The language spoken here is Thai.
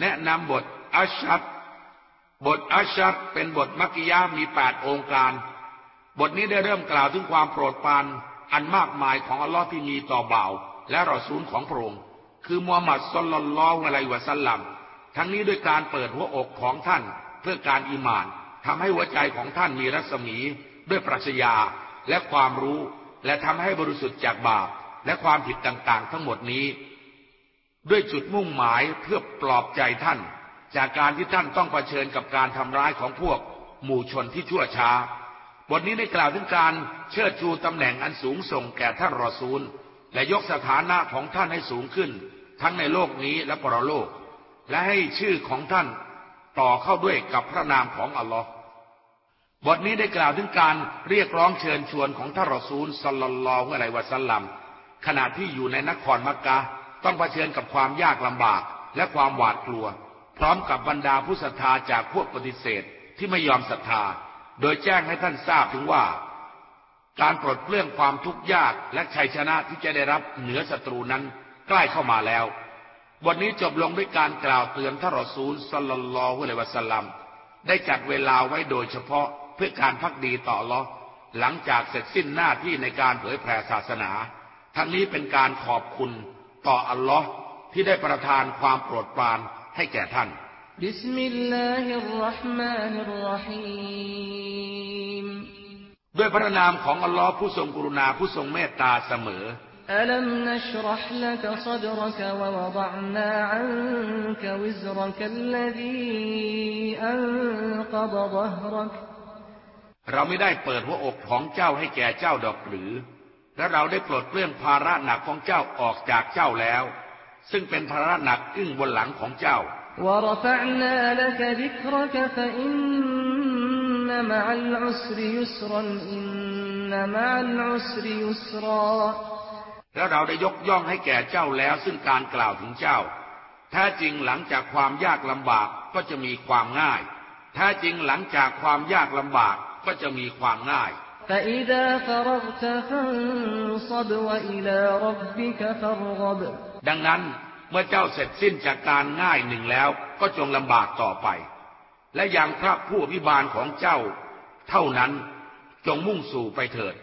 แนะนำบทอัชชัดบทอัชชัดเป็นบทมักกิยามีแปดองค์การ บทนี้ได้เริ่มกล่าวถึงความโปรดปรานอันมากมายของอัลลอฮ์ที่มีต่อบ่าวและรอซูลของพระองค์คือมูฮัมหมัดสุลลัลลอฮุอะลัยวะสัลลัมทั้งนี้ด้วยการเปิดหัวอกของท่านเพื่อการอิมานทำให้หัวใจของท่านมีรัศมีด้วยปรัชญาและความรู้ และทำให้บริสุทธิ์จากบาปและความผิดต่างๆ ทั้งหมดนี้ ด้วยจุดมุ่งหมายเพื่อปลอบใจท่าน จากการที่ท่านต้องเผชิญกับการทำร้ายของพวก หมู่ชนที่ชั่วช้า บทนี้ได้กล่าวถึงการเชิดชูตำแหน่งอันสูงส่งแก่ท่านรอซูล และยกสถานะของท่านให้สูงขึ้น ทั้งในโลกนี้และปรโลก และให้ชื่อของท่านต่อเข้าด้วยกับพระนามของอัลลอฮ์บทนี้ได้กล่าวถึงการเรียกร้องเชิญชวนของท่านรอซูลสัลลัลลอฮุอะลัยวะสัลลัมขณะที่อยู่ในนครมักกะ ต้องเผชิญกับความยากลำบากและความหวาดกลัว พร้อมกับบรรดาผู้ศรัทธาจากพวกปฏิเสธที่ไม่ยอมศรัทธา โดยแจ้งให้ท่านทราบถึงว่า การปลดเปลื้องความทุกข์ยากและชัยชนะที่จะได้รับเหนือศัตรูนั้นใกล้เข้ามาแล้วบทนี้จบลงด้วยการกล่าวเตือนท่านรอซูลสัลลัลลอฮุอะลัยวะสัลลัมได้จัดเวลาไว้โดยเฉพาะเพื่อการภักดีต่ออัลลอฮ์หลังจากเสร็จสิ้นหน้าที่ในการเผยแผ่ศาสนา ทั้งนี้เป็นการขอบคุณ ต่ออัลลอฮ์ที่ได้ประทานความโปรดปรานให้แก่ท่านبسم الله الرحمن الرحيم ด้วยพระนามของอัลลอฮ์ผู้ทรงกรุณาผู้ทรงเมตตาเสมอألم نشرح لك صدرك ووضعنا عنكกวิซรกัลลดีอันกะดะรกเราไม่ได้เปิดหัวอกของเจ้าให้แก่เจ้าดอกหรือ และเราได้ปลดเปลื้องภาระหนักของเจ้าออกจากเจ้าแล้ว ซึ่งเป็นภาระหนักอึ้งบนหลังของเจ้า แล้วเราได้ยกย่องให้แก่เจ้าแล้ว ซึ่งการกล่าวถึงเจ้า แท้จริงหลังจากความยากลำบากก็จะมีความง่าย แท้จริงหลังจากความยากลำบากก็จะมีความง่าย ดังนั้นเมื่อเจ้าเสร็จสิ้นจากการง่ายหนึ่งแล้วก็จงลำบากต่อไป และอย่างพระผู้อภิบาลของเจ้า เท่านั้นจงมุ่งสู่ไปเถิด